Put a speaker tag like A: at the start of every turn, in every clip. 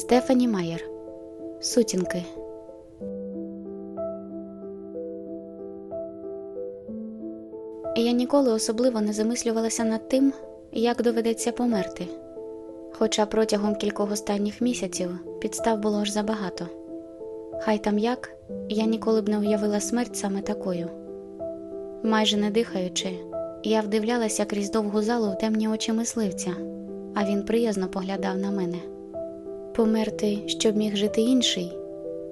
A: Стефані Майер Сутінки. Я ніколи особливо не замислювалася над тим, як доведеться померти. Хоча протягом кількох останніх місяців підстав було аж забагато. Хай там як, я ніколи б не уявила смерть саме такою. Майже не дихаючи, я вдивлялася крізь довгу залу в темні очі мисливця, а він приязно поглядав на мене. Померти, щоб міг жити інший,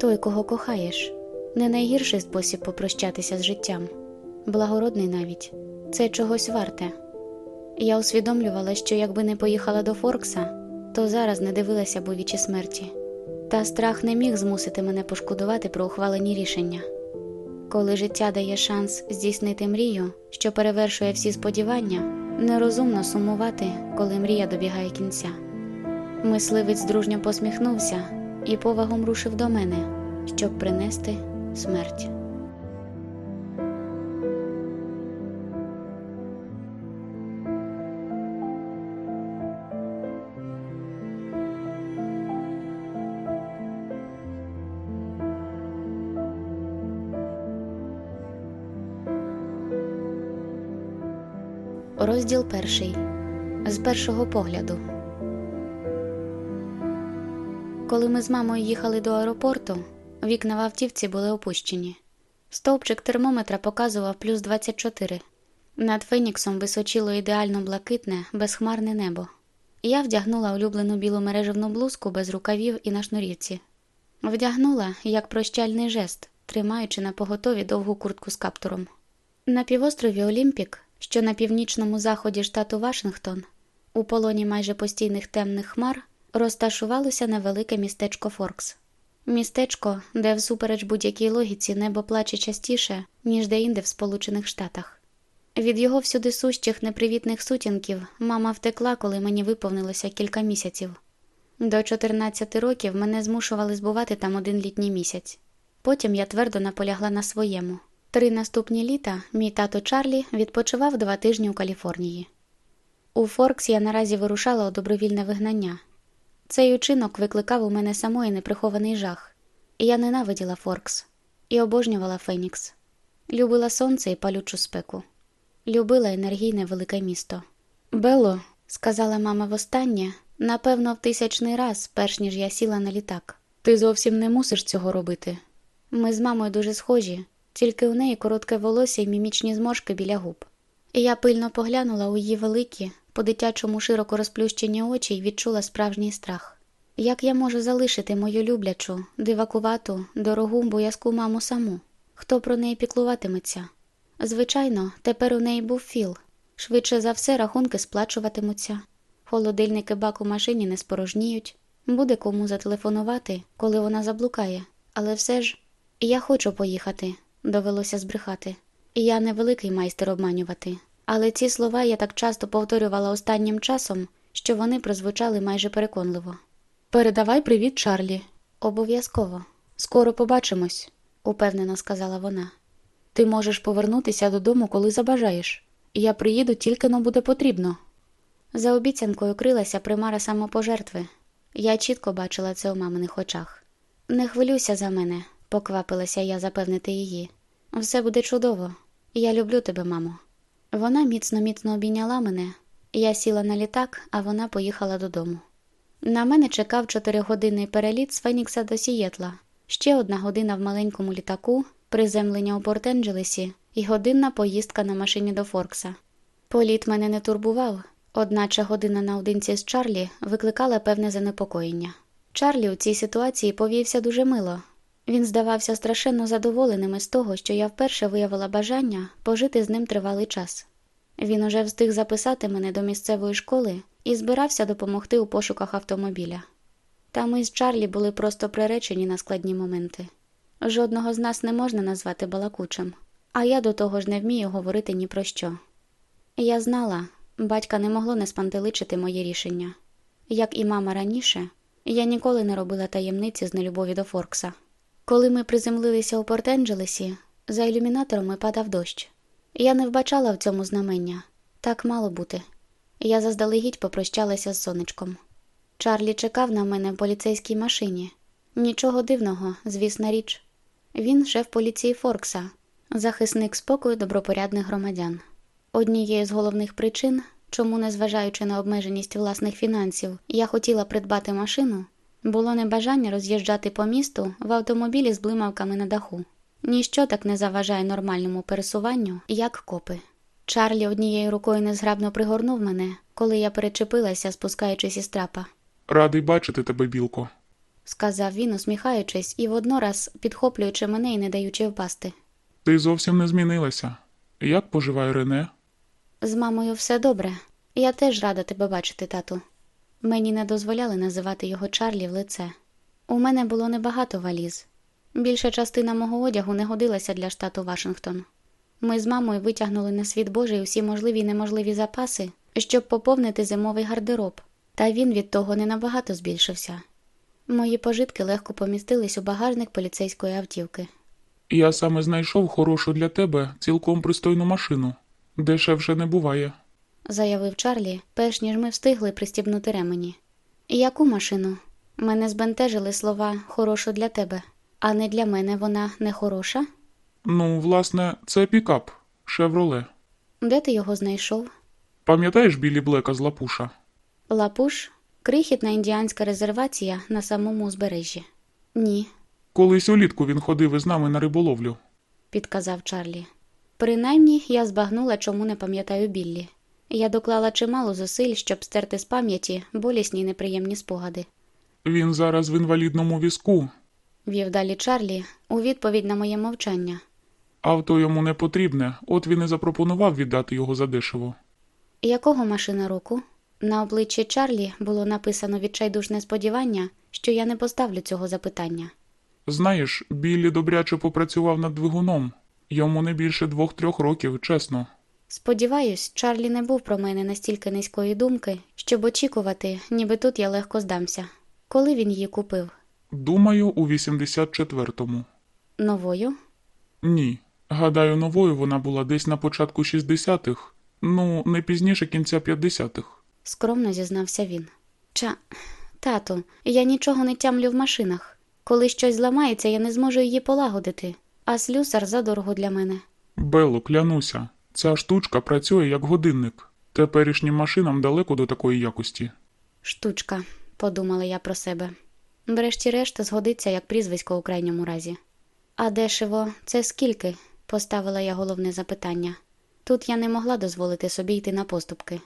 A: той, кого кохаєш, не найгірший спосіб попрощатися з життям, благородний навіть, це чогось варте. Я усвідомлювала, що якби не поїхала до Форкса, то зараз не дивилася б у вічі смерті, та страх не міг змусити мене пошкодувати про ухвалені рішення. Коли життя дає шанс здійснити мрію, що перевершує всі сподівання, нерозумно сумувати, коли мрія добігає кінця. Мисливець дружньо посміхнувся і повагом рушив до мене, щоб принести смерть. Розділ перший з першого погляду. Коли ми з мамою їхали до аеропорту, вікна в автівці були опущені. Стовпчик термометра показував плюс 24. Над Феніксом височило ідеально блакитне, безхмарне небо. Я вдягнула улюблену білу мережевну блузку без рукавів і на шнурівці. Вдягнула як прощальний жест, тримаючи на поготові довгу куртку з каптуром. На півострові Олімпік, що на північному заході штату Вашингтон, у полоні майже постійних темних хмар розташувалося невелике містечко Форкс. Містечко, де, всупереч будь-якій логіці, небо плаче частіше, ніж деінде в Сполучених Штатах. Від його всюди сущих непривітних сутінків мама втекла, коли мені виповнилося кілька місяців. До 14 років мене змушували збувати там один літній місяць. Потім я твердо наполягла на своєму. Три наступні літа мій тато Чарлі відпочивав два тижні у Каліфорнії. У Форкс я наразі вирушала у добровільне вигнання. Цей учинок викликав у мене самої неприхований жах, і я ненавиділа Форкс і обожнювала Фенікс, любила сонце і палючу спеку, любила енергійне велике місто. Бело, сказала мама востаннє, напевно, в тисячний раз, перш ніж я сіла на літак. Ти зовсім не мусиш цього робити. Ми з мамою дуже схожі, тільки у неї коротке волосся і мімічні зморшки біля губ. Я пильно поглянула у її великі, по дитячому широко розплющені очі і відчула справжній страх. Як я можу залишити мою люблячу, дивакувату, дорогу, боязку маму саму? Хто про неї піклуватиметься? Звичайно, тепер у неї був філ. Швидше за все, рахунки сплачуватимуться. Холодильники бак у машині не спорожніють, буде кому зателефонувати, коли вона заблукає. Але все ж я хочу поїхати, довелося збрехати. Я не великий майстер обманювати. Але ці слова я так часто повторювала останнім часом, що вони прозвучали майже переконливо. Передавай привіт, Чарлі. Обов'язково. Скоро побачимось, упевнено сказала вона. Ти можеш повернутися додому, коли забажаєш, я приїду тільки но буде потрібно. За обіцянкою крилася примара самопожертви. Я чітко бачила це у маминих очах. Не хвилюйся за мене, поквапилася я запевнити її. Все буде чудово. Я люблю тебе, мамо. Вона міцно міцно обійняла мене, я сіла на літак, а вона поїхала додому. На мене чекав чотиригодинний переліт з Фенікса до Сієтла, ще одна година в маленькому літаку, приземлення у Порт-Енджелесі і годинна поїздка на машині до Форкса. Політ мене не турбував, одначе година наодинці з Чарлі викликала певне занепокоєння. Чарлі у цій ситуації повівся дуже мило. Він здавався страшенно задоволеним із того, що я вперше виявила бажання пожити з ним тривалий час. Він уже встиг записати мене до місцевої школи і збирався допомогти у пошуках автомобіля. Та ми з Чарлі були просто приречені на складні моменти. Жодного з нас не можна назвати балакучим, а я до того ж не вмію говорити ні про що. Я знала, батька не могло не спантеличити моє рішення. Як і мама раніше, я ніколи не робила таємниці з нелюбові до Форкса. Коли ми приземлилися у Порт-Енджелесі, за ілюмінаторами падав дощ. Я не вбачала в цьому знамення так мало бути. Я заздалегідь попрощалася з сонечком. Чарлі чекав на мене в поліцейській машині. Нічого дивного, звісна річ. Він шеф поліції Форкса, захисник спокою добропорядних громадян. Однією з головних причин, чому, незважаючи на обмеженість власних фінансів, я хотіла придбати машину, було небажання роз'їжджати по місту в автомобілі з блимавками на даху. Ніщо так не заважає нормальному пересуванню, як копи. Чарлі однією рукою незграбно пригорнув мене, коли я перечепилася, спускаючись із трапа.
B: Радий бачити тебе, білко.
A: Сказав він, усміхаючись і воднораз підхоплюючи мене і не даючи впасти.
B: Ти зовсім не змінилася. Як поживає Рене?
A: З мамою все добре. Я теж рада тебе бачити, тату. Мені не дозволяли називати його Чарлі в лице. У мене було небагато валіз. Більша частина мого одягу не годилася для штату Вашингтон. Ми з мамою витягнули на світ Божий усі можливі й неможливі запаси, щоб поповнити зимовий гардероб, та він від того не набагато збільшився. Мої пожитки легко помістились у багажник поліцейської автівки.
B: Я саме знайшов хорошу для тебе цілком пристойну машину. Дешевше не буває.
A: Заявив Чарлі, перш ніж ми встигли пристібнути ремені. Яку машину? Мене збентежили слова хорошу для тебе, а не для мене вона не хороша?
B: Ну, власне, це пікап, Шевроле.
A: Де ти його знайшов?
B: Пам'ятаєш білі Блека з Лапуша?
A: Лапуш крихітна індіанська резервація на самому узбережжі. Ні,
B: Колись улітку він ходив із нами на риболовлю.
A: підказав Чарлі. Принаймні я збагнула, чому не пам'ятаю Біллі. Я доклала чимало зусиль, щоб стерти з пам'яті болісні й неприємні спогади.
B: Він зараз в інвалідному візку.
A: Вів далі Чарлі у відповідь на моє мовчання.
B: Авто йому не потрібне, от він і запропонував віддати його задешево.
A: Якого машина року? На обличчі Чарлі було написано відчайдушне сподівання, що я не поставлю цього запитання.
B: Знаєш, Біллі добряче попрацював над двигуном. Йому не більше двох-трьох років, чесно.
A: Сподіваюсь, Чарлі не був про мене настільки низької думки, щоб очікувати, ніби тут я легко здамся. Коли він її купив?
B: Думаю, у 84-му.
A: Новою?
B: Ні. Гадаю, новою вона була десь на початку 60-х, ну, не пізніше кінця 50-х.
A: скромно зізнався він. Ча, тату, я нічого не тямлю в машинах. Коли щось зламається, я не зможу її полагодити, а слюсар задорого для мене.
B: Белло, клянуся, ця штучка працює як годинник. Теперішнім машинам далеко до такої якості.
A: Штучка, подумала я про себе. Врешті-решт згодиться як прізвисько у крайньому разі. А дешево, це скільки? поставила я головне запитання. Тут я не могла дозволити собі йти на поступки.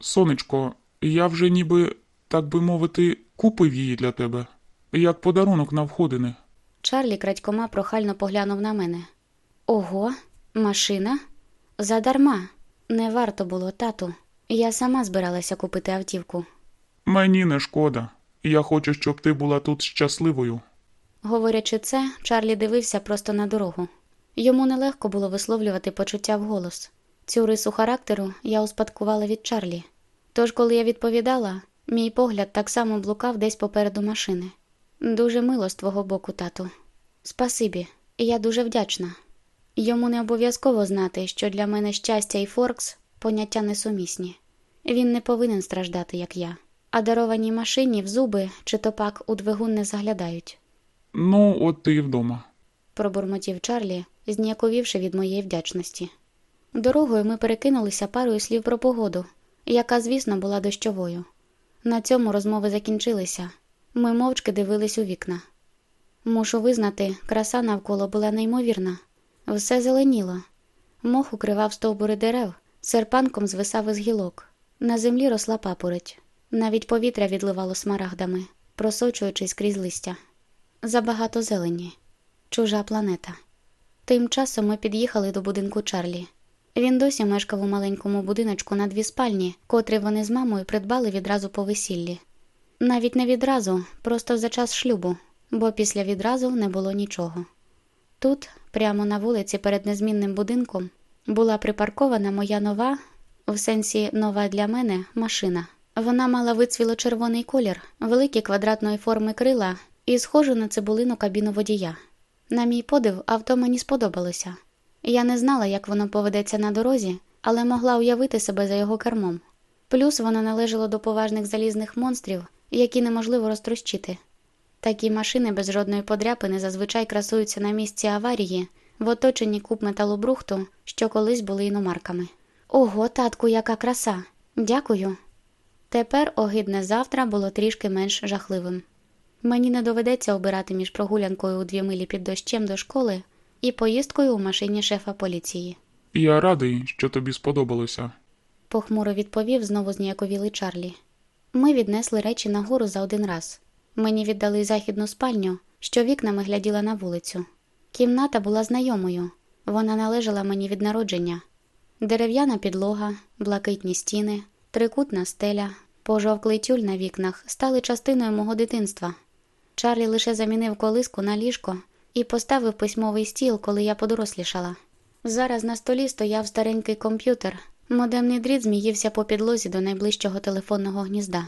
B: Сонечко, я вже ніби, так би мовити, купив її для тебе, як подарунок на входини.
A: Чарлі крадькома прохально поглянув на мене. Ого, машина? Задарма. Не варто було, тату. Я сама збиралася купити автівку.
B: Мені не шкода. Я хочу, щоб ти була тут щасливою.
A: Говорячи це, Чарлі дивився просто на дорогу. Йому нелегко було висловлювати почуття вголос. Цю рису характеру я успадкувала від Чарлі. Тож, коли я відповідала, мій погляд так само блукав десь попереду машини. Дуже мило з твого боку, тату. Спасибі, я дуже вдячна. Йому не обов'язково знати, що для мене щастя і Форкс поняття несумісні. Він не повинен страждати, як я, а дарованій машині в зуби чи то пак у двигун не заглядають
B: Ну, от ти і вдома.
A: пробурмотів Чарлі, зніяковівши від моєї вдячності. Дорогою ми перекинулися парою слів про погоду, яка, звісно, була дощовою. На цьому розмови закінчилися. Ми мовчки дивились у вікна. Мушу визнати, краса навколо була неймовірна. Все зеленіло. Мох укривав стовбури дерев, серпанком звисав із гілок. На землі росла папороть. Навіть повітря відливало смарагдами, просочуючись крізь листя. Забагато зелені. Чужа планета. Тим часом ми під'їхали до будинку Чарлі. Він досі мешкав у маленькому будиночку на дві спальні, котрий вони з мамою придбали відразу по весіллі. Навіть не відразу, просто за час шлюбу, бо після відразу не було нічого. Тут, прямо на вулиці перед незмінним будинком, була припаркована моя нова, в сенсі нова для мене, машина. Вона мала вицвіло-червоний колір, великі квадратної форми крила і схожу на цибулину кабіну водія. На мій подив, авто мені сподобалося. Я не знала, як воно поведеться на дорозі, але могла уявити себе за його кермом. Плюс воно належало до поважних залізних монстрів, які неможливо розтрощити. Такі машини без жодної подряпини зазвичай красуються на місці аварії в оточенні куб металобрухту, що колись були іномарками. Ого, татку, яка краса! Дякую. Тепер огидне завтра було трішки менш жахливим. Мені не доведеться обирати між прогулянкою у дві милі під дощем до школи і поїздкою у машині шефа поліції.
B: Я радий, що тобі сподобалося.
A: Похмуро відповів знову зніяковілий Чарлі. Ми віднесли речі нагору за один раз. Мені віддали західну спальню, що вікнами гляділа на вулицю. Кімната була знайомою, вона належала мені від народження. Дерев'яна підлога, блакитні стіни, трикутна стеля, пожовклий тюль на вікнах стали частиною мого дитинства. Чарлі лише замінив колиску на ліжко і поставив письмовий стіл, коли я подорослішала. Зараз на столі стояв старенький комп'ютер. Модемний дріт зміївся по підлозі до найближчого телефонного гнізда.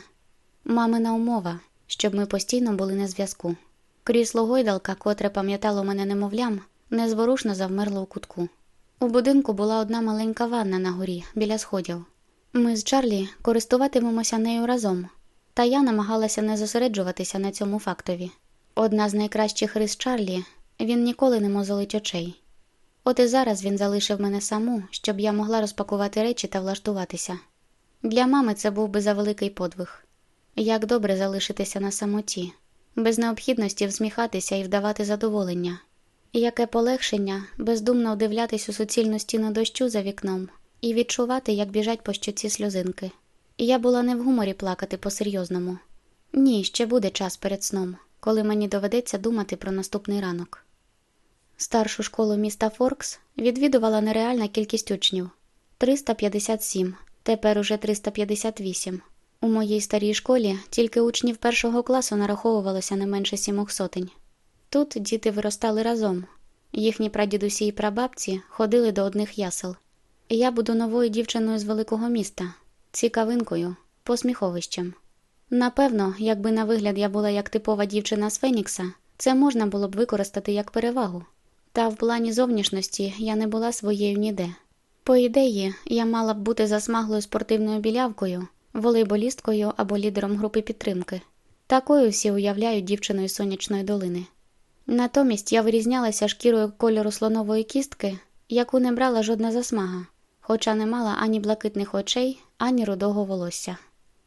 A: Мамина умова, щоб ми постійно були на зв'язку. Крісло гойдалка, котре пам'ятало мене немовлям, незворушно завмерло у кутку. У будинку була одна маленька ванна на горі біля сходів. Ми з Чарлі користуватимемося нею разом, та я намагалася не зосереджуватися на цьому фактові. Одна з найкращих рис Чарлі він ніколи не мозолить очей. От і зараз він залишив мене саму, щоб я могла розпакувати речі та влаштуватися. Для мами це був би завеликий подвиг. Як добре залишитися на самоті, без необхідності всміхатися і вдавати задоволення. Яке полегшення бездумно вдивлятись у суцільну стіну дощу за вікном і відчувати, як біжать по щоці сльозинки. Я була не в гуморі плакати по-серйозному. Ні, ще буде час перед сном, коли мені доведеться думати про наступний ранок. Старшу школу міста Форкс відвідувала нереальна кількість учнів 357, тепер уже 358. У моїй старій школі тільки учнів першого класу нараховувалося не менше сімох сотень. Тут діти виростали разом, їхні прадідусі і прабабці ходили до одних ясел. Я буду новою дівчиною з великого міста, цікавинкою, посміховищем. Напевно, якби на вигляд я була як типова дівчина з Фенікса, це можна було б використати як перевагу. Та в плані зовнішності я не була своєю ніде. По ідеї, я мала б бути засмаглою спортивною білявкою, волейболісткою або лідером групи підтримки. Такою всі уявляють дівчиною сонячної долини. Натомість я вирізнялася шкірою кольору слонової кістки, яку не брала жодна засмага, хоча не мала ані блакитних очей, ані рудого волосся.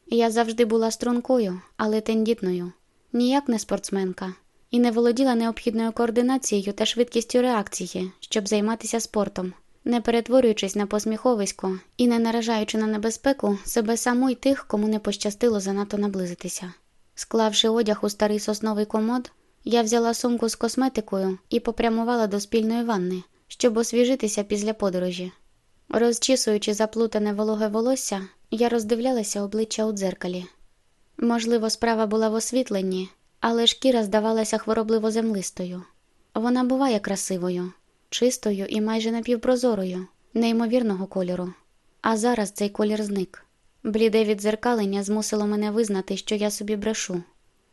A: Я завжди була стрункою, але тендітною, ніяк не спортсменка, і не володіла необхідною координацією та швидкістю реакції, щоб займатися спортом, не перетворюючись на посміховисько і не наражаючи на небезпеку себе саму й тих, кому не пощастило занадто наблизитися. Склавши одяг у старий сосновий комод, я взяла сумку з косметикою і попрямувала до спільної ванни, щоб освіжитися після подорожі. Розчісуючи заплутане вологе волосся, я роздивлялася обличчя у дзеркалі. Можливо, справа була в освітленні, але шкіра здавалася хворобливо землистою. Вона буває красивою, чистою і майже напівпрозорою, неймовірного кольору. А зараз цей колір зник. Бліде віддзеркалення змусило мене визнати, що я собі брешу.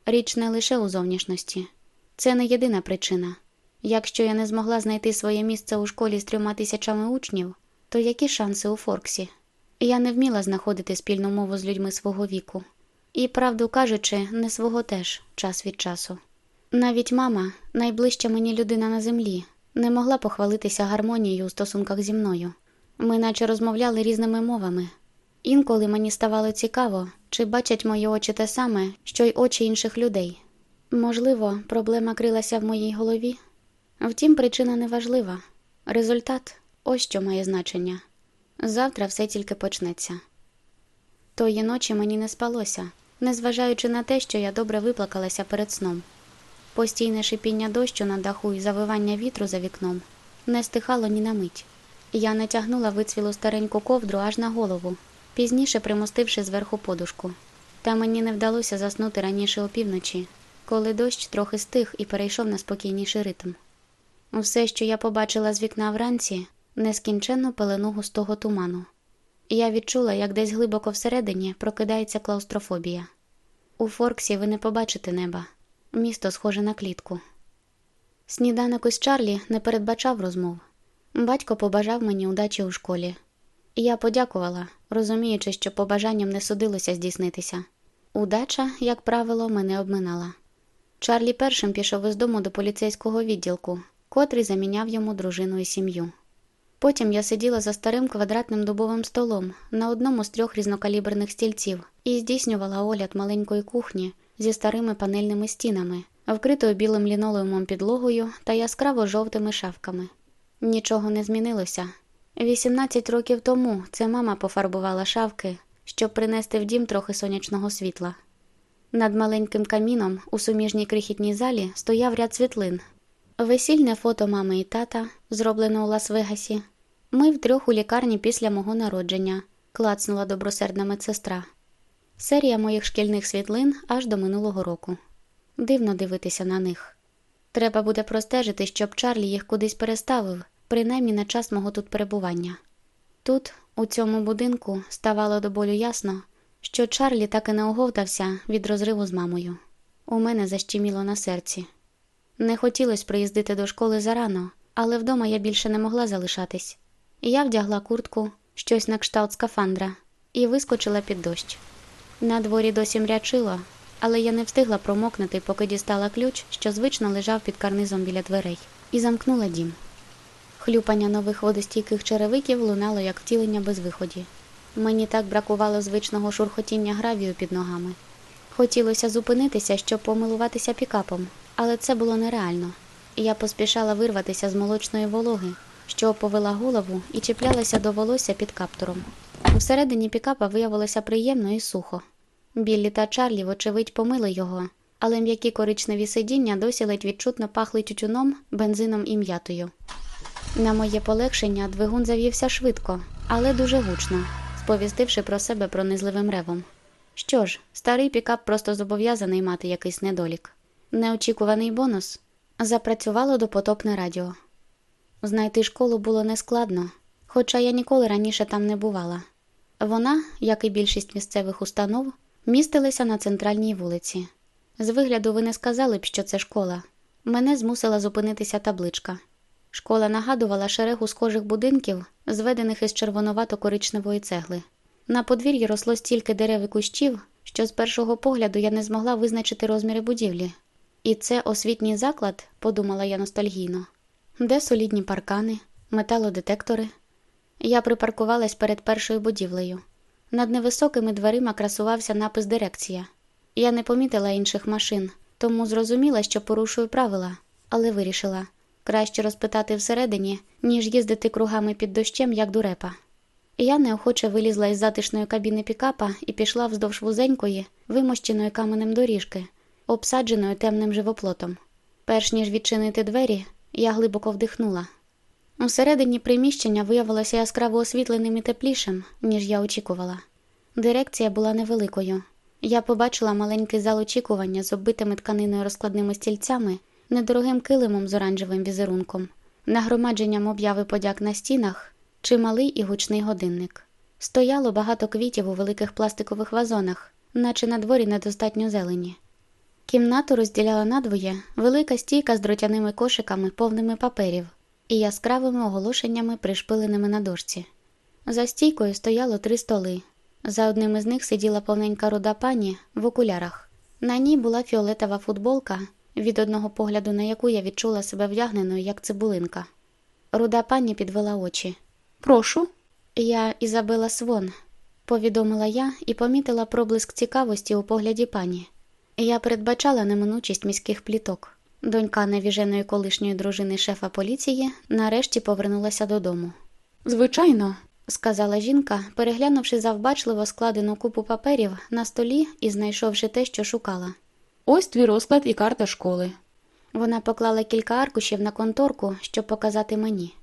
A: Річ не лише у зовнішності, це не єдина причина. Якщо я не змогла знайти своє місце у школі з трьома тисячами учнів, то які шанси у Форксі? Я не вміла знаходити спільну мову з людьми свого віку, і, правду кажучи, не свого теж час від часу. Навіть мама, найближча мені людина на землі, не могла похвалитися гармонією у стосунках зі мною. Ми наче розмовляли різними мовами. Інколи мені ставало цікаво, чи бачать мої очі те саме, що й очі інших людей. Можливо, проблема крилася в моїй голові. Втім, причина неважлива. Результат ось що має значення. Завтра все тільки почнеться. Тої ночі мені не спалося, незважаючи на те, що я добре виплакалася перед сном. Постійне шипіння дощу на даху і завивання вітру за вікном не стихало ні на мить. Я натягнула вицвілу стареньку ковдру аж на голову, пізніше примостивши зверху подушку. Та мені не вдалося заснути раніше опівночі, коли дощ трохи стих і перейшов на спокійніший ритм. Все, що я побачила з вікна вранці, нескінченну пелену густого туману. Я відчула, як десь глибоко всередині прокидається клаустрофобія. У Форксі ви не побачите неба, місто схоже на клітку. Сніданок із Чарлі не передбачав розмов. Батько побажав мені удачі у школі. Я подякувала, розуміючи, що побажанням не судилося здійснитися. Удача, як правило, мене обминала. Чарлі першим пішов із дому до поліцейського відділку, котрий заміняв йому дружину і сім'ю. Потім я сиділа за старим квадратним дубовим столом на одному з трьох різнокаліберних стільців і здійснювала огляд маленької кухні зі старими панельними стінами, вкритою білим лінолеумом підлогою та яскраво жовтими шафками. Нічого не змінилося. 18 років тому це мама пофарбувала шавки, щоб принести в дім трохи сонячного світла. Над маленьким каміном у суміжній крихітній залі стояв ряд світлин. Весільне фото мами і тата, зроблене у Лас-Вегасі. Ми втрьох у лікарні після мого народження, клацнула добросердна медсестра. Серія моїх шкільних світлин аж до минулого року. Дивно дивитися на них. Треба буде простежити, щоб Чарлі їх кудись переставив, принаймні на час мого тут перебування. Тут, у цьому будинку, ставало до болю ясно, що Чарлі так і не оговтався від розриву з мамою. У мене защеміло на серці. Не хотілося приїздити до школи зарано, але вдома я більше не могла залишатись. Я вдягла куртку, щось на кшталт скафандра, і вискочила під дощ. На дворі досі мрячило, але я не встигла промокнути, поки дістала ключ, що звично лежав під карнизом біля дверей, і замкнула дім. Хлюпання нових водостійких черевиків лунало, як втілення без виході. Мені так бракувало звичного шурхотіння гравію під ногами. Хотілося зупинитися, щоб помилуватися пікапом, але це було нереально. Я поспішала вирватися з молочної вологи, що оповила голову і чіплялася до волосся під каптуром. Всередині пікапа виявилося приємно і сухо. Біллі та Чарлі, вочевидь, помили його, але м'які коричневі сидіння досі ледь відчутно пахли тютюном, бензином і м'ятою. На моє полегшення двигун завівся швидко, але дуже гучно, сповістивши про себе пронизливим ревом. Що ж, старий пікап просто зобов'язаний мати якийсь недолік. Неочікуваний бонус запрацювало допотопне радіо. Знайти школу було нескладно, хоча я ніколи раніше там не бувала. Вона, як і більшість місцевих установ, містилася на центральній вулиці. З вигляду ви не сказали б, що це школа. Мене змусила зупинитися табличка. Школа нагадувала шерегу схожих будинків, зведених із червонувато-коричневої цегли. На подвір'ї росло стільки дерев і кущів, що з першого погляду я не змогла визначити розміри будівлі. І це освітній заклад, подумала я ностальгійно. Де солідні паркани, металодетектори? Я припаркувалась перед першою будівлею. Над невисокими дверима красувався напис Дирекція. Я не помітила інших машин, тому зрозуміла, що порушую правила, але вирішила краще розпитати всередині, ніж їздити кругами під дощем, як дурепа. Я неохоче вилізла із затишної кабіни пікапа і пішла вздовж вузенької, вимощеної каменем доріжки, обсадженою темним живоплотом. Перш ніж відчинити двері, я глибоко вдихнула. Усередині приміщення виявилося яскраво освітленим і теплішим, ніж я очікувала. Дирекція була невеликою. Я побачила маленький зал очікування з оббитими тканиною розкладними стільцями, недорогим килимом з оранжевим візерунком, нагромадженням обяви подяк на стінах, чималий і гучний годинник. Стояло багато квітів у великих пластикових вазонах, наче на дворі недостатньо зелені. Кімнату розділяла надвоє велика стійка з дротяними кошиками, повними паперів і яскравими оголошеннями, пришпиленими на дошці. За стійкою стояло три столи. За одним із них сиділа повненька руда пані в окулярах. На ній була фіолетова футболка, від одного погляду на яку я відчула себе вдягненою, як цибулинка. Руда пані підвела очі.
C: Прошу.
A: Я Ізабела Свон, повідомила я і помітила проблиск цікавості у погляді пані. Я передбачала неминучість міських пліток. Донька невіженої колишньої дружини шефа поліції нарешті повернулася додому.
C: Звичайно,
A: Сказала жінка, переглянувши завбачливо складену купу паперів на столі і знайшовши те, що шукала.
C: ось твій розклад і карта школи.
A: Вона поклала кілька аркушів на конторку, щоб показати мені.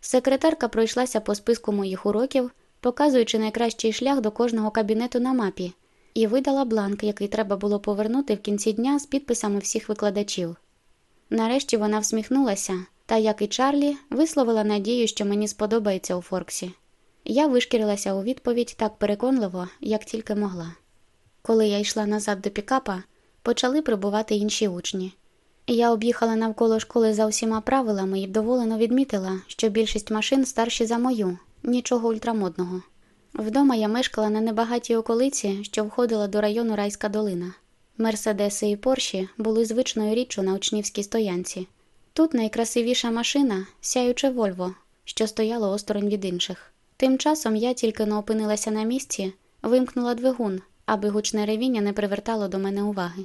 A: Секретарка пройшлася по списку моїх уроків, показуючи найкращий шлях до кожного кабінету на мапі, і видала бланк, який треба було повернути в кінці дня з підписами всіх викладачів. Нарешті вона всміхнулася та, як і Чарлі, висловила надію, що мені сподобається у Форксі. Я вишкірилася у відповідь так переконливо, як тільки могла. Коли я йшла назад до пікапа, почали прибувати інші учні. Я об'їхала навколо школи за усіма правилами і вдоволено відмітила, що більшість машин старші за мою, нічого ультрамодного. Вдома я мешкала на небагатій околиці, що входила до району Райська долина. Мерседеси і Порші були звичною річчю на учнівській стоянці. Тут найкрасивіша машина сяюче Вольво, що стояло осторонь від інших. Тим часом я тільки но опинилася на місці, вимкнула двигун, аби гучне ревіння не привертало до мене уваги.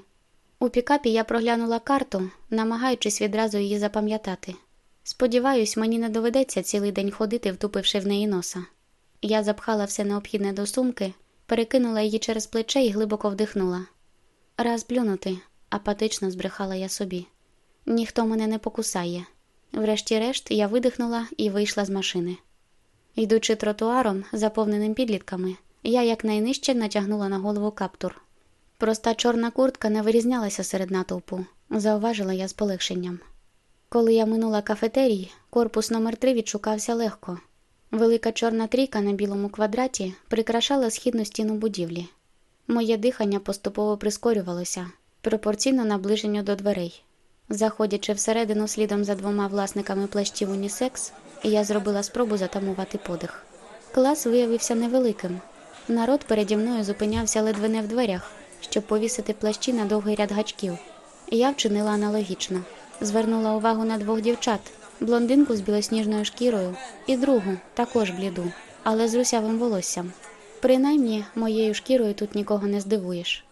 A: У пікапі я проглянула карту, намагаючись відразу її запам'ятати. Сподіваюсь, мені не доведеться цілий день ходити, втупивши в неї носа. Я запхала все необхідне до сумки, перекинула її через плече і глибоко вдихнула. Раз плюнути, апатично збрехала я собі. Ніхто мене не покусає. Врешті-решт я видихнула і вийшла з машини. Йдучи тротуаром, заповненим підлітками, я якнайнижче натягнула на голову каптур. Проста чорна куртка не вирізнялася серед натовпу, зауважила я з полегшенням. Коли я минула кафетерій, корпус номер 3 відшукався легко. Велика чорна трійка на білому квадраті прикрашала східну стіну будівлі. Моє дихання поступово прискорювалося, пропорційно наближенню до дверей. Заходячи всередину слідом за двома власниками плащів унісекс, я зробила спробу затамувати подих. Клас виявився невеликим. Народ переді мною зупинявся ледве не в дверях, щоб повісити плащі на довгий ряд гачків. Я вчинила аналогічно. Звернула увагу на двох дівчат: блондинку з білосніжною шкірою і другу, також бліду, але з русявим волоссям. Принаймні, моєю шкірою тут нікого не здивуєш.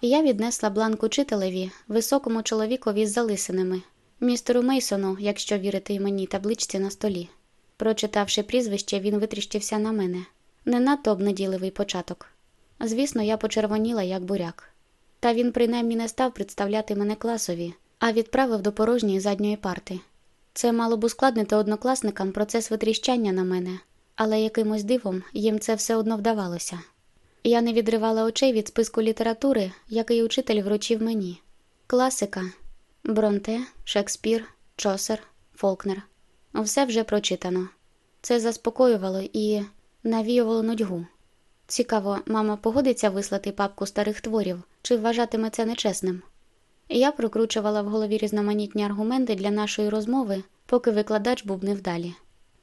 A: Я віднесла бланк учителеві, високому чоловікові з залисинами, містеру Мейсону, якщо вірити іменній табличці на столі. Прочитавши прізвище, він витріщився на мене. Не надто обнадійливий початок. Звісно, я почервоніла, як буряк. Та він принаймні не став представляти мене класові, а відправив до порожньої задньої парти. Це мало б ускладнити однокласникам процес витріщання на мене, але якимось дивом їм це все одно вдавалося. Я не відривала очей від списку літератури, який учитель вручив мені. Класика Бронте, Шекспір, Чосер, Фолкнер. Все вже прочитано. Це заспокоювало і навіювало нудьгу. Цікаво, мама погодиться вислати папку старих творів чи вважатиме це нечесним. Я прокручувала в голові різноманітні аргументи для нашої розмови, поки викладач був невдалі.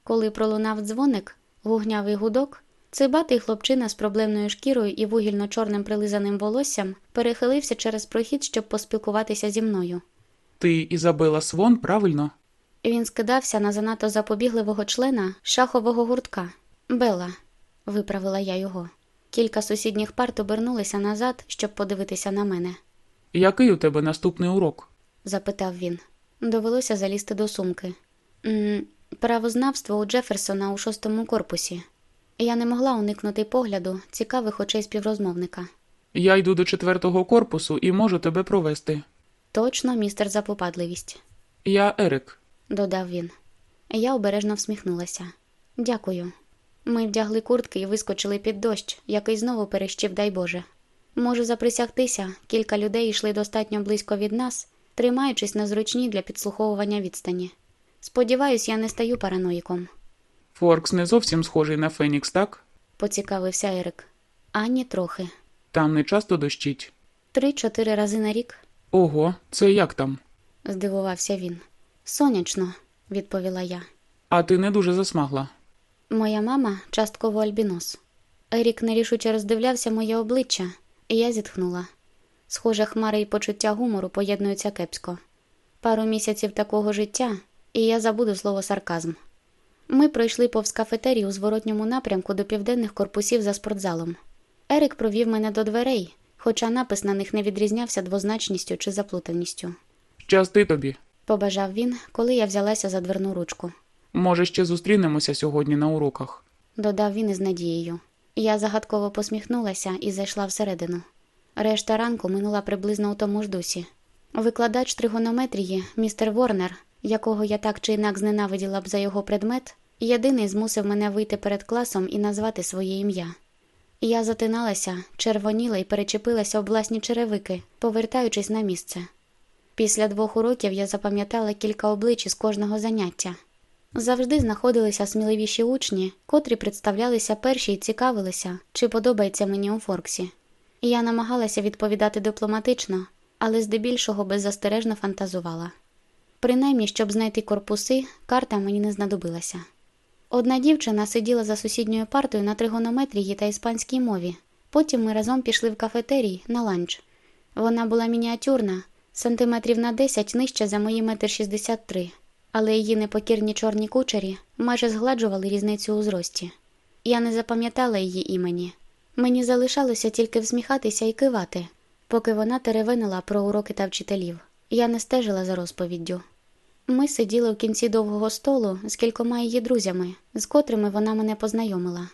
A: Коли пролунав дзвоник, гугнявий гудок, цибатий хлопчина з проблемною шкірою і вугільно-чорним прилизаним волоссям перехилився через прохід, щоб поспілкуватися зі мною.
B: Ти Ізабела Свон, правильно?
A: Він скидався на занадто запобігливого члена шахового гуртка. Бела, виправила я його. Кілька сусідніх парт обернулися назад, щоб подивитися на мене.
B: Який у тебе наступний урок?
A: запитав він. Довелося залізти до сумки. «М, Правознавство у Джеферсона у шостому корпусі. Я не могла уникнути погляду цікавих очей співрозмовника.
B: Я йду до четвертого корпусу і можу тебе провести.
A: Точно, містер запопадливість,
B: Я Ерик.
A: додав він. Я обережно всміхнулася. Дякую. Ми вдягли куртки і вискочили під дощ, який знову перещив, дай Боже. Можу заприсягтися, кілька людей йшли достатньо близько від нас, тримаючись на зручній для підслуховування відстані. Сподіваюсь, я не стаю параноїком,
B: Форкс не зовсім схожий на Фенікс, так?
A: поцікавився Ерик. Ані трохи.
B: Там не часто дощить.
A: Три-чотири рази на рік,
B: Ого, це як там?
A: здивувався він. Сонячно, відповіла я.
B: А ти не дуже засмагла.
A: Моя мама частково альбінос. Ерік нерішуче роздивлявся моє обличчя, і я зітхнула. Схоже, хмари і почуття гумору поєднуються кепсько. Пару місяців такого життя, і я забуду слово сарказм. Ми пройшли повз кафетерію у зворотньому напрямку до південних корпусів за спортзалом. Ерік провів мене до дверей, хоча напис на них не відрізнявся двозначністю чи заплутаністю.
B: Щасти тобі.
A: Побажав він, коли я взялася за дверну ручку.
B: Може, ще зустрінемося сьогодні на уроках.
A: додав він із надією. Я загадково посміхнулася і зайшла всередину. Решта ранку минула приблизно у тому ж дусі. Викладач тригонометрії, містер Ворнер, якого я так чи інак зненавиділа б за його предмет, єдиний змусив мене вийти перед класом і назвати своє ім'я. Я затиналася, червоніла і перечепилася об власні черевики, повертаючись на місце. Після двох уроків я запам'ятала кілька облич із кожного заняття. Завжди знаходилися сміливіші учні, котрі представлялися перші і цікавилися, чи подобається мені у Форксі. Я намагалася відповідати дипломатично, але здебільшого беззастережно фантазувала. Принаймні, щоб знайти корпуси, карта мені не знадобилася. Одна дівчина сиділа за сусідньою партою на тригонометрії та іспанській мові. Потім ми разом пішли в кафетерій на ланч. Вона була мініатюрна, сантиметрів на 10 нижче за мої метр шістдесят три, але її непокірні чорні кучері майже згладжували різницю у зрості. Я не запам'ятала її імені. Мені залишалося тільки всміхатися і кивати, поки вона теревенила про уроки та вчителів. Я не стежила за розповіддю. Ми сиділи в кінці довгого столу з кількома її друзями, з котрими вона мене познайомила.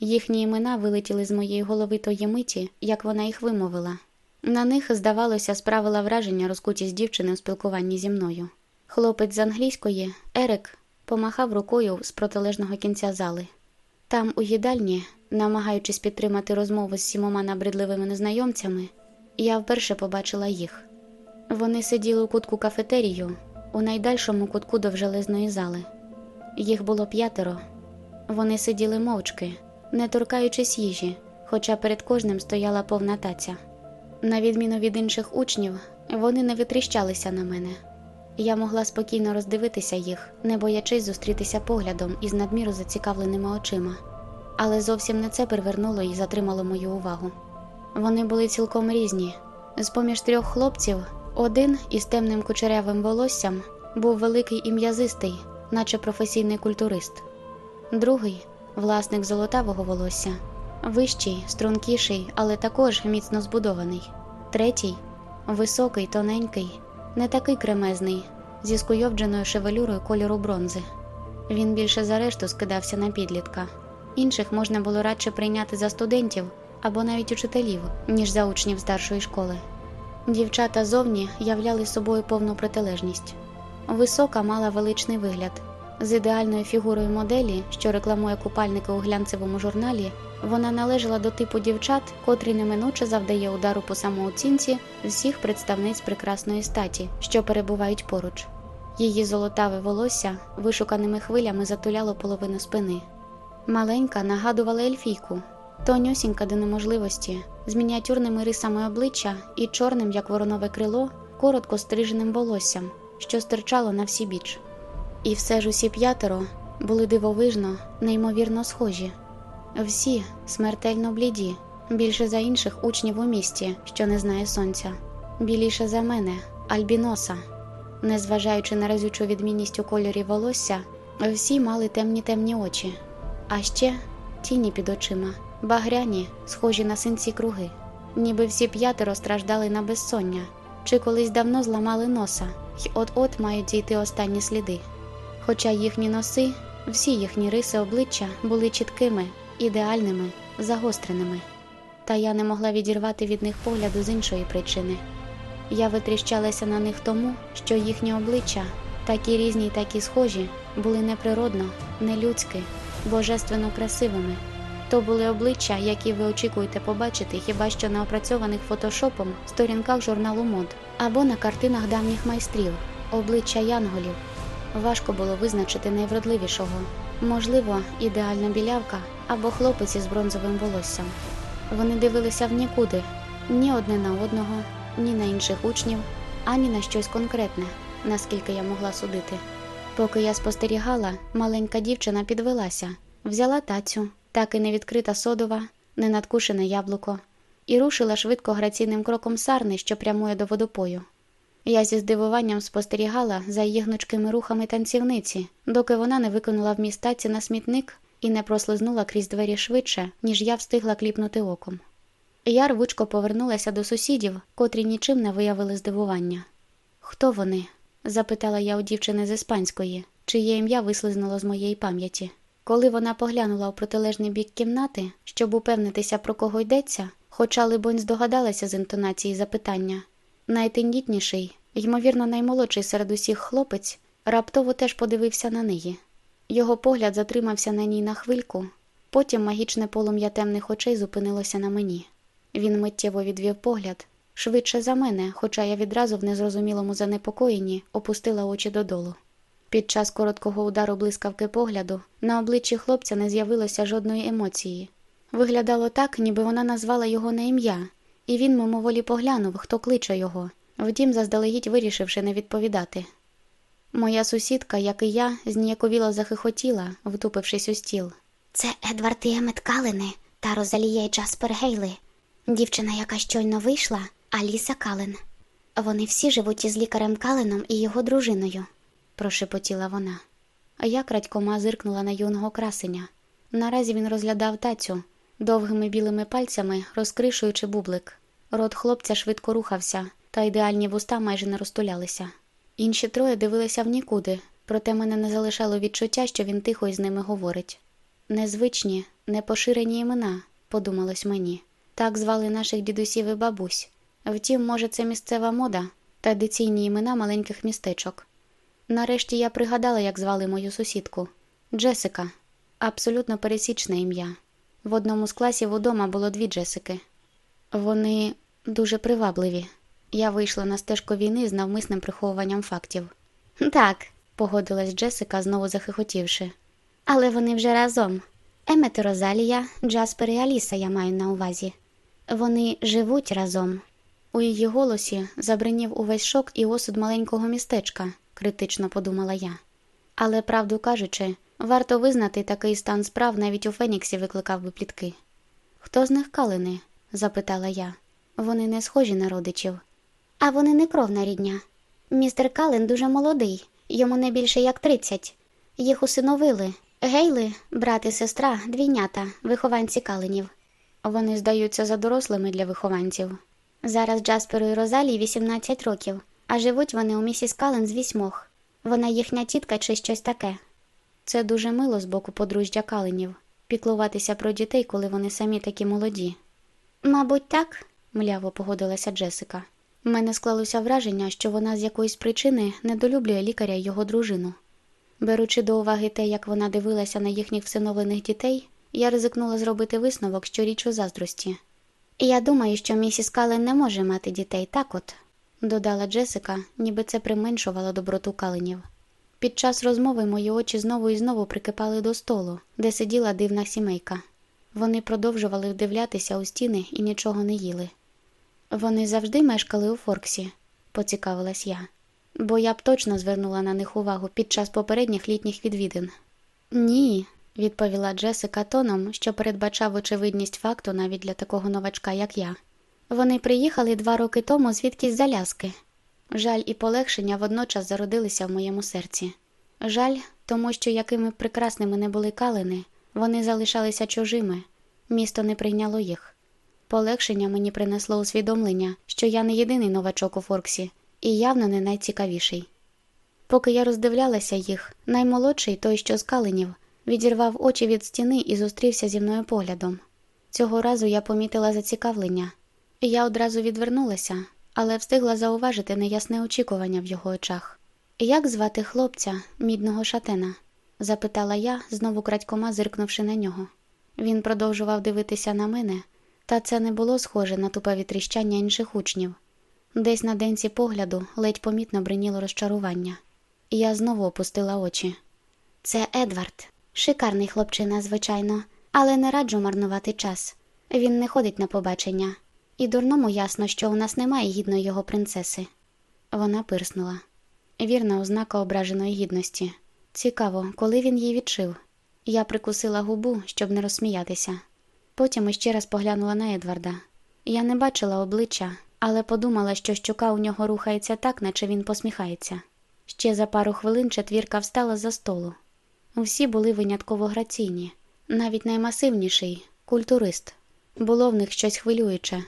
A: Їхні імена вилетіли з моєї голови тої миті, як вона їх вимовила. На них, здавалося, справила враження розкутість дівчини у спілкуванні зі мною. Хлопець з англійської, Ерик, помахав рукою з протилежного кінця зали. Там, у їдальні, намагаючись підтримати розмову з сімома набридливими незнайомцями, я вперше побачила їх. Вони сиділи у кутку кафетерію, у найдальшому кутку довжелезної зали. Їх було п'ятеро. Вони сиділи мовчки, не торкаючись їжі, хоча перед кожним стояла повна таця. На відміну від інших учнів, вони не витріщалися на мене. Я могла спокійно роздивитися їх, не боячись зустрітися поглядом із надміру зацікавленими очима. Але зовсім не це привернуло і затримало мою увагу. Вони були цілком різні. З поміж трьох хлопців один із темним кучерявим волоссям був великий і м'язистий, наче професійний культурист. Другий власник золотавого волосся, вищий, стрункіший, але також міцно збудований. Третій високий, тоненький, не такий кремезний, зі скуйовдженою шевелюрою кольору бронзи. Він більше за решту скидався на підлітка. Інших можна було радше прийняти за студентів або навіть учителів, ніж за учнів старшої школи. Дівчата зовні являли собою повну протилежність. Висока мала величний вигляд. З ідеальною фігурою моделі, що рекламує купальники у глянцевому журналі, вона належала до типу дівчат, котрий неминуче завдає удару по самооцінці всіх представниць прекрасної статі, що перебувають поруч. Її золотаве волосся вишуканими хвилями затуляло половину спини. Маленька нагадувала ельфійку, тонюсінька до неможливості, з мініатюрними рисами обличчя і чорним, як воронове крило, коротко стриженим волоссям, що стирчало на всі біч. І все ж усі п'ятеро були дивовижно, неймовірно схожі. Всі смертельно бліді, більше за інших учнів у місті, що не знає сонця, біліше за мене, альбіноса. Незважаючи на разючу відмінність у кольорі волосся, всі мали темні темні очі, а ще тіні під очима, багряні, схожі на синці круги, ніби всі п'ятеро страждали на безсоння, чи колись давно зламали носа, й от-от мають дійти останні сліди. Хоча їхні носи, всі їхні риси обличчя були чіткими, ідеальними, загостреними, та я не могла відірвати від них погляду з іншої причини. Я витріщалася на них тому, що їхні обличчя, такі різні й такі схожі, були неприродно, нелюдськи, божественно красивими. То були обличчя, які ви очікуєте побачити хіба що на опрацьованих фотошопом сторінках журналу мод або на картинах давніх майстрів, обличчя янголів. Важко було визначити найвродливішого, можливо, ідеальна білявка або хлопець із бронзовим волоссям. Вони дивилися в нікуди, ні одне на одного, ні на інших учнів, ані на щось конкретне, наскільки я могла судити. Поки я спостерігала, маленька дівчина підвелася, взяла тацю, так і невідкрита содова, ненадкушене яблуко, і рушила швидко граційним кроком сарни, що прямує до водопою. Я зі здивуванням спостерігала за її гнучкими рухами танцівниці, доки вона не викинула в містаці на смітник і не прослизнула крізь двері швидше, ніж я встигла кліпнути оком. Я рвучко повернулася до сусідів, котрі нічим не виявили здивування. Хто вони? запитала я у дівчини з іспанської, чиє ім'я вислизнуло з моєї пам'яті. Коли вона поглянула у протилежний бік кімнати, щоб упевнитися, про кого йдеться, хоча, либонь, здогадалася з інтонації запитання, найтендітніший, ймовірно, наймолодший серед усіх хлопець, раптово теж подивився на неї. Його погляд затримався на ній на хвильку, потім магічне полум'я темних очей зупинилося на мені. Він миттєво відвів погляд, швидше за мене, хоча я відразу в незрозумілому занепокоєнні опустила очі додолу. Під час короткого удару блискавки погляду на обличчі хлопця не з'явилося жодної емоції. Виглядало так, ніби вона назвала його на ім'я, і він мимоволі поглянув, хто кличе його, втім, заздалегідь вирішивши не відповідати. Моя сусідка, як і я, зніяковіло захихотіла, втупившись у стіл.
D: Це Едвард і Емет Калини та Розалія і Джаспер Гейли. Дівчина, яка щойно вийшла, Аліса Кален. Вони всі живуть із лікарем Каленом і його дружиною.
A: прошепотіла вона. Я крадькома зиркнула на юного красеня. Наразі він розглядав тацю, довгими білими пальцями розкришуючи бублик. Рот хлопця швидко рухався, та ідеальні вуста майже не розтулялися. Інші троє дивилися в нікуди, проте мене не залишало відчуття, що він тихо із ними говорить. Незвичні, непоширені імена, подумалось мені. Так звали наших дідусів і бабусь. Втім, може, це місцева мода, традиційні імена маленьких містечок. Нарешті я пригадала, як звали мою сусідку Джесика. Абсолютно пересічне ім'я. В одному з класів удома було дві Джесики. Вони дуже привабливі. Я вийшла на стежку війни з навмисним приховуванням фактів.
D: Так,
A: Погодилась Джесика, знову захихотівши.
D: але вони вже разом. Емет і Розалія, Джаспер і Аліса я маю на увазі. Вони живуть разом.
A: У її голосі забринів увесь шок і осуд маленького містечка, критично подумала я. Але, правду кажучи, варто визнати такий стан справ навіть у Феніксі викликав би плітки. Хто з них калини? запитала я. Вони не схожі на родичів.
D: А вони не кровна рідня. Містер Кален дуже молодий, йому не більше як 30. Їх усиновили. Гейли, брат і сестра, двійнята, вихованці Каленів.
A: Вони здаються за дорослими для вихованців.
D: Зараз Джасперу і Розалії 18 років, а живуть вони у місіс Кален з вісьмох. Вона їхня тітка чи щось таке.
A: Це дуже мило з боку подружжя калинів піклуватися про дітей, коли вони самі такі молоді.
D: Мабуть, так.
A: мляво погодилася Джесика. У мене склалося враження, що вона з якоїсь причини недолюблює лікаря й його дружину. Беручи до уваги те, як вона дивилася на їхніх всиновлених дітей, я ризикнула зробити висновок, що річ у заздрості.
D: Я думаю, що місіс Кален не може мати дітей так от.
A: додала Джесика, ніби це применшувало доброту каленів. Під час розмови мої очі знову і знову прикипали до столу, де сиділа дивна сімейка. Вони продовжували вдивлятися у стіни і нічого не їли. Вони завжди мешкали у Форксі, поцікавилась я, бо я б точно звернула на них увагу під час попередніх літніх відвідин. Ні, відповіла Джесика тоном, що передбачав очевидність факту навіть для такого новачка, як я. Вони приїхали два роки тому звідкись з Аляски. Жаль і полегшення водночас зародилися в моєму серці. Жаль, тому що якими прекрасними не були калини, вони залишалися чужими, місто не прийняло їх. Полегшення мені принесло усвідомлення, що я не єдиний новачок у Форксі і явно не найцікавіший. Поки я роздивлялася їх, наймолодший, той, що з калинів, відірвав очі від стіни і зустрівся зі мною поглядом. Цього разу я помітила зацікавлення. Я одразу відвернулася, але встигла зауважити неясне очікування в його очах. Як звати хлопця, мідного шатена? запитала я, знову крадькома зиркнувши на нього. Він продовжував дивитися на мене, та це не було схоже на тупе вітріщання інших учнів. Десь на денці погляду ледь помітно бриніло розчарування. Я знову опустила очі.
D: Це Едвард. Шикарний хлопчина, звичайно, але не раджу марнувати час. Він не ходить на побачення, і дурному ясно, що у нас немає гідної його принцеси.
A: Вона пирснула. Вірна ознака ображеної гідності. Цікаво, коли він її відшив. Я прикусила губу, щоб не розсміятися. Потім іще раз поглянула на Едварда. Я не бачила обличчя, але подумала, що щука у нього рухається так, наче він посміхається. Ще за пару хвилин четвірка встала за столу. Всі були винятково граційні, навіть наймасивніший культурист. Було в них щось хвилююче.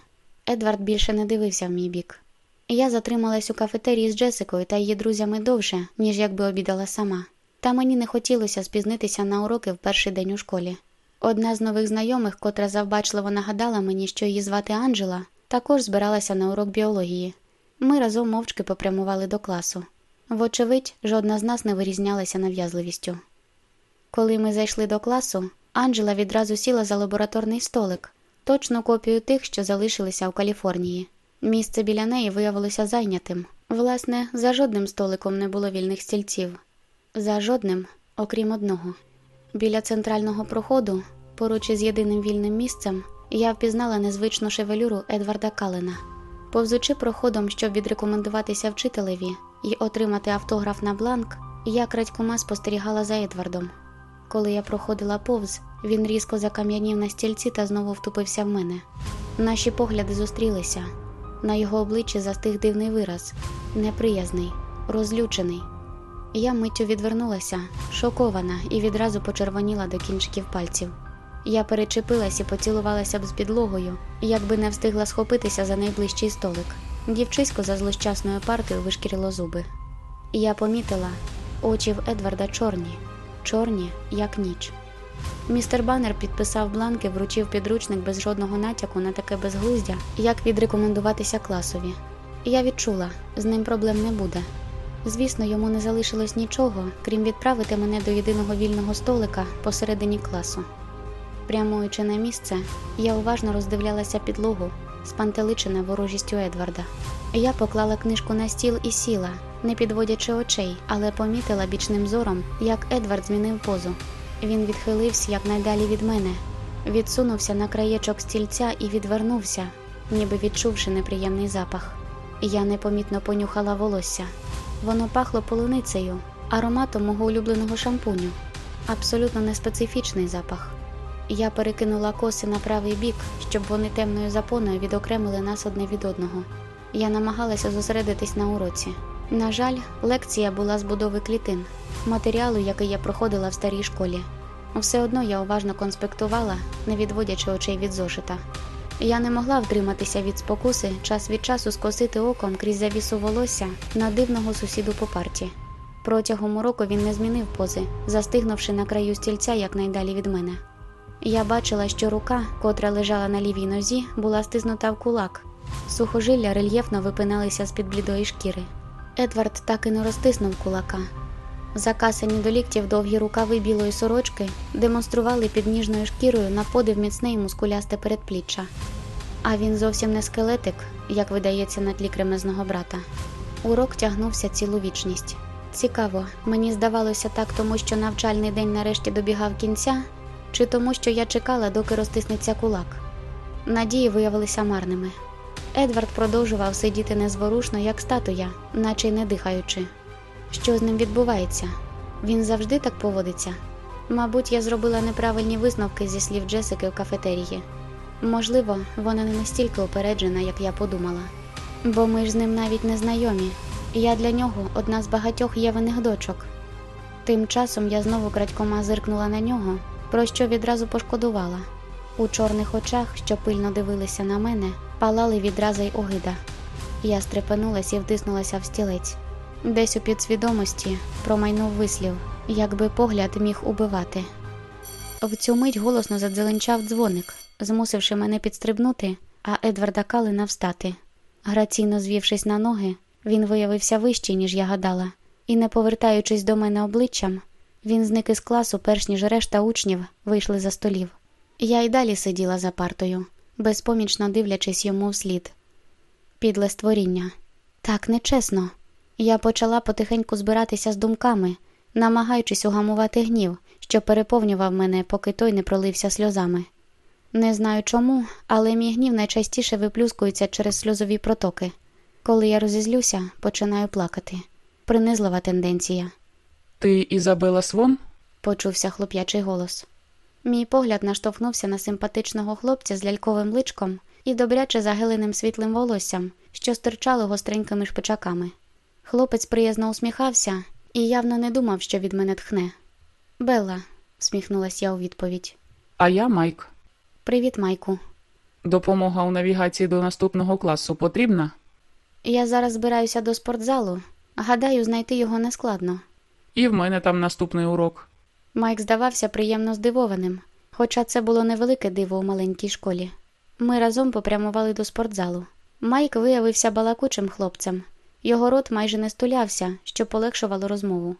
A: Едвард більше не дивився в мій бік. Я затрималась у кафетерії з Джесикою та її друзями довше, ніж якби обідала сама. Та мені не хотілося спізнитися на уроки в перший день у школі. Одна з нових знайомих, котра завбачливо нагадала мені, що її звати Анджела, також збиралася на урок біології. Ми разом мовчки попрямували до класу. Вочевидь, жодна з нас не вирізнялася нав'язливістю. Коли ми зайшли до класу, Анджела відразу сіла за лабораторний столик, точну копію тих, що залишилися у Каліфорнії. Місце біля неї виявилося зайнятим. Власне, за жодним столиком не було вільних стільців. За жодним, окрім одного. Біля центрального проходу, поруч із єдиним вільним місцем, я впізнала незвичну шевелюру Едварда Калена. Повзучи проходом, щоб відрекомендуватися вчителеві, і отримати автограф на бланк, я крадькома спостерігала за Едвардом. Коли я проходила повз, він різко закам'янів на стільці та знову втупився в мене. Наші погляди зустрілися. На його обличчі застиг дивний вираз неприязний, розлючений. Я миттю відвернулася, шокована і відразу почервоніла до кінчиків пальців. Я перечепилась і поцілувалася б з підлогою, якби не встигла схопитися за найближчий столик. Дівчисько за злощасною партою вишкірило зуби. Я помітила, очі в Едварда чорні, чорні, як ніч. Містер Баннер підписав бланки, вручив підручник без жодного натяку на таке безглуздя, як відрекомендуватися класові. Я відчула, з ним проблем не буде. Звісно, йому не залишилось нічого, крім відправити мене до єдиного вільного столика посередині класу. Прямуючи на місце, я уважно роздивлялася підлогу, спантеличена ворожістю Едварда. Я поклала книжку на стіл і сіла, не підводячи очей, але помітила бічним зором, як Едвард змінив позу. Він відхилився якнайдалі від мене, відсунувся на краєчок стільця і відвернувся, ніби відчувши неприємний запах. Я непомітно понюхала волосся. Воно пахло полуницею, ароматом мого улюбленого шампуню. Абсолютно неспецифічний запах. Я перекинула коси на правий бік, щоб вони темною запоною відокремили нас одне від одного. Я намагалася зосередитись на уроці. На жаль, лекція була з будови клітин, матеріалу, який я проходила в старій школі. Все одно я уважно конспектувала, не відводячи очей від зошита. Я не могла втриматися від спокуси час від часу скосити оком крізь завісу волосся на дивного сусіду по парті. Протягом уроку він не змінив пози, застигнувши на краю стільця якнайдалі від мене. Я бачила, що рука, котра лежала на лівій нозі, була стиснута в кулак. Сухожилля рельєфно випиналися з-під блідої шкіри. Едвард так і не розтиснув кулака. Закасані до ліктів довгі рукави білої сорочки демонстрували під ніжною шкірою на подив міцне й мускулясте передпліччя. А він зовсім не скелетик, як видається на тлі кремезного брата. Урок тягнувся цілу вічність. Цікаво, мені здавалося так, тому що навчальний день нарешті добігав кінця, чи тому, що я чекала, доки розтиснеться кулак. Надії виявилися марними. Едвард продовжував сидіти незворушно, як статуя, наче й не дихаючи. Що з ним відбувається? Він завжди так поводиться. Мабуть, я зробила неправильні висновки зі слів Джесики в кафетерії. Можливо, вона не настільки опереджена, як я подумала. Бо ми ж з ним навіть не знайомі. Я для нього одна з багатьох євиних дочок. Тим часом я знову крадькома зиркнула на нього, про що відразу пошкодувала. У чорних очах, що пильно дивилися на мене, палали відраза й огида. Я стрепенулась і втиснулася в стілець. Десь у підсвідомості промайнув вислів, якби погляд міг убивати. В цю мить голосно задзеленчав дзвоник, змусивши мене підстрибнути, а Едварда Калина встати. Граційно звівшись на ноги, він виявився вищий, ніж я гадала, і, не повертаючись до мене обличчям, він зник із класу, перш ніж решта учнів вийшли за столів. Я й далі сиділа за партою, безпомічно дивлячись йому вслід. Підле створіння. Так нечесно. Я почала потихеньку збиратися з думками, намагаючись угамувати гнів, що переповнював мене, поки той не пролився сльозами. Не знаю чому, але мій гнів найчастіше виплюскується через сльозові протоки. Коли я розізлюся, починаю плакати. Принизлива тенденція.
C: Ти Ізабела Свон?
A: почувся хлоп'ячий голос. Мій погляд наштовхнувся на симпатичного хлопця з ляльковим личком і добряче загиленим світлим волоссям, що стирчало гостренькими шпичаками. Хлопець приязно усміхався і явно не думав, що від мене тхне. Белла, всміхнулась я у відповідь.
C: А я Майк.
A: Привіт, Майку.
C: Допомога у навігації до наступного класу потрібна?
A: Я зараз збираюся до спортзалу. Гадаю, знайти його нескладно.
C: І в мене там наступний урок.
A: Майк здавався приємно здивованим, хоча це було невелике диво у маленькій школі. Ми разом попрямували до спортзалу. Майк виявився балакучим хлопцем. Його рот майже не стулявся, що полегшувало розмову.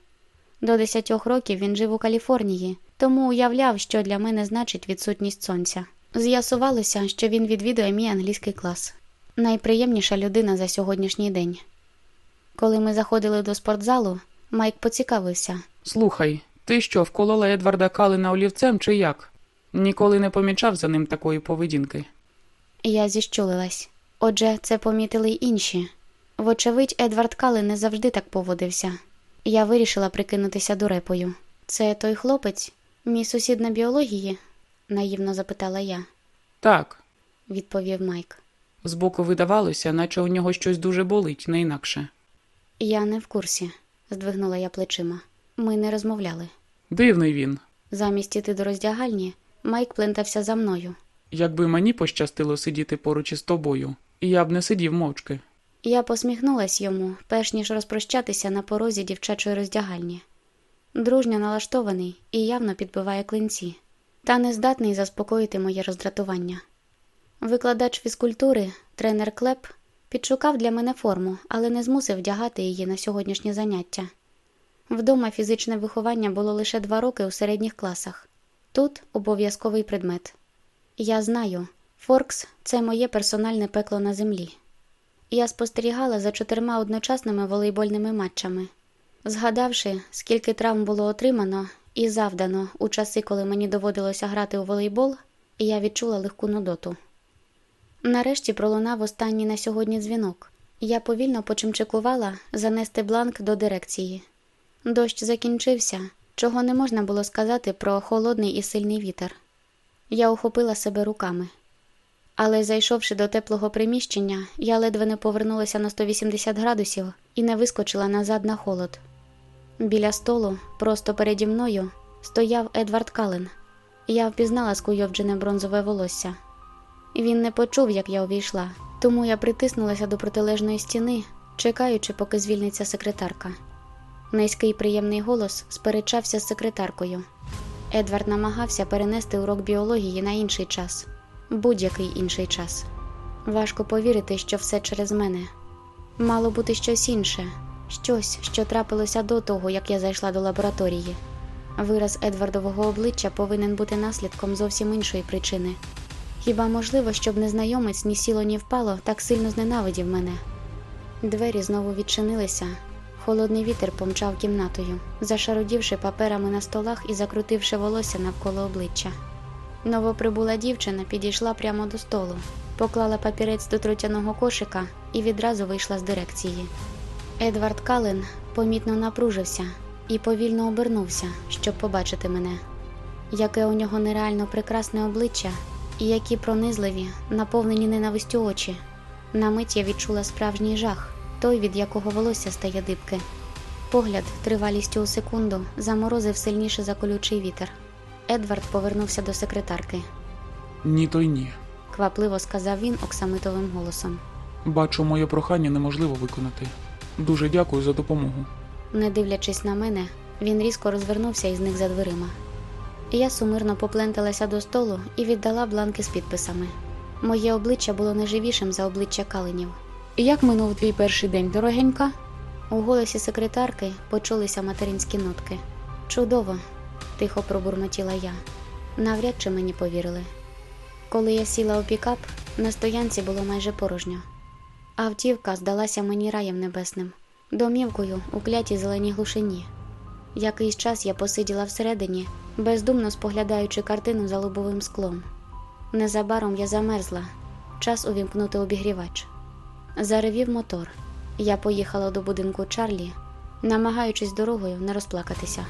A: До десятьох років він жив у Каліфорнії, тому уявляв, що для мене значить відсутність сонця. З'ясувалося, що він відвідує мій англійський клас. Найприємніша людина за сьогоднішній день. Коли ми заходили до спортзалу, Майк поцікавився.
C: Слухай, ти що, вколола Едварда Калина олівцем чи як? Ніколи не помічав за ним такої поведінки.
A: Я зіщулилась. Отже, це помітили й інші. Вочевидь, Едвард Кален не завжди так поводився. Я вирішила прикинутися дурепою. Це той хлопець, мій сусід на біології? наївно запитала я,
C: Так.
A: відповів Майк.
C: Збоку видавалося, наче у нього щось дуже болить, не інакше.
A: Я не в курсі, здвигнула я плечима. Ми не розмовляли.
C: Дивний він.
A: Замість іти до роздягальні, Майк плентався за мною.
C: Якби мені пощастило сидіти поруч із тобою, я б не сидів мовчки.
A: Я посміхнулась йому, перш ніж розпрощатися на порозі дівчачої роздягальні. Дружньо налаштований і явно підбиває клинці, та не здатний заспокоїти моє роздратування. Викладач фізкультури, тренер Клеп, підшукав для мене форму, але не змусив вдягати її на сьогоднішнє заняття. Вдома фізичне виховання було лише два роки у середніх класах. Тут обов'язковий предмет. Я знаю, Форкс це моє персональне пекло на землі. Я спостерігала за чотирма одночасними волейбольними матчами. Згадавши, скільки травм було отримано і завдано у часи, коли мені доводилося грати у волейбол, я відчула легку нудоту. Нарешті пролунав останній на сьогодні дзвінок. Я повільно почимчикувала занести бланк до дирекції. Дощ закінчився, чого не можна було сказати про холодний і сильний вітер. Я охопила себе руками. Але зайшовши до теплого приміщення, я ледве не повернулася на 180 градусів і не вискочила назад на холод. Біля столу, просто переді мною, стояв Едвард Кален. Я впізнала скуйовджене бронзове волосся. Він не почув, як я увійшла, тому я притиснулася до протилежної стіни, чекаючи, поки звільниться секретарка. Низький приємний голос сперечався з секретаркою. Едвард намагався перенести урок біології на інший час, будь-який інший час. Важко повірити, що все через мене. Мало бути щось інше, щось, що трапилося до того, як я зайшла до лабораторії. Вираз Едвардового обличчя повинен бути наслідком зовсім іншої причини. Хіба можливо, щоб незнайомець ні сіло, ні впало так сильно зненавидів мене? Двері знову відчинилися. Холодний вітер помчав кімнатою, зашарудівши паперами на столах і закрутивши волосся навколо обличчя. Новоприбула дівчина підійшла прямо до столу, поклала папірець до тротяного кошика і відразу вийшла з дирекції. Едвард Кален помітно напружився і повільно обернувся, щоб побачити мене. Яке у нього нереально прекрасне обличчя, і які пронизливі, наповнені ненавистю очі. На мить я відчула справжній жах, той, від якого волосся стає дибки. Погляд, тривалістю у секунду, заморозив сильніше за колючий вітер. Едвард повернувся до секретарки.
B: Ні, то й ні.
A: Квапливо сказав він оксамитовим голосом.
B: Бачу, моє прохання неможливо виконати. Дуже дякую за допомогу.
A: Не дивлячись на мене, він різко розвернувся і зник за дверима. Я сумирно попленталася до столу і віддала бланки з підписами. Моє обличчя було неживішим за обличчя каленів.
C: Як минув твій перший день, дорогенька?
A: У голосі секретарки почулися материнські нотки. Чудово, тихо пробурмотіла я. Навряд чи мені повірили. Коли я сіла у пікап, на стоянці було майже порожньо. Автівка здалася мені раєм небесним, домівкою у клятій зеленій глушині. Якийсь час я посиділа всередині, бездумно споглядаючи картину за лобовим склом. Незабаром я замерзла, час увімкнути обігрівач. Заревів мотор. Я поїхала до будинку Чарлі, намагаючись дорогою не розплакатися.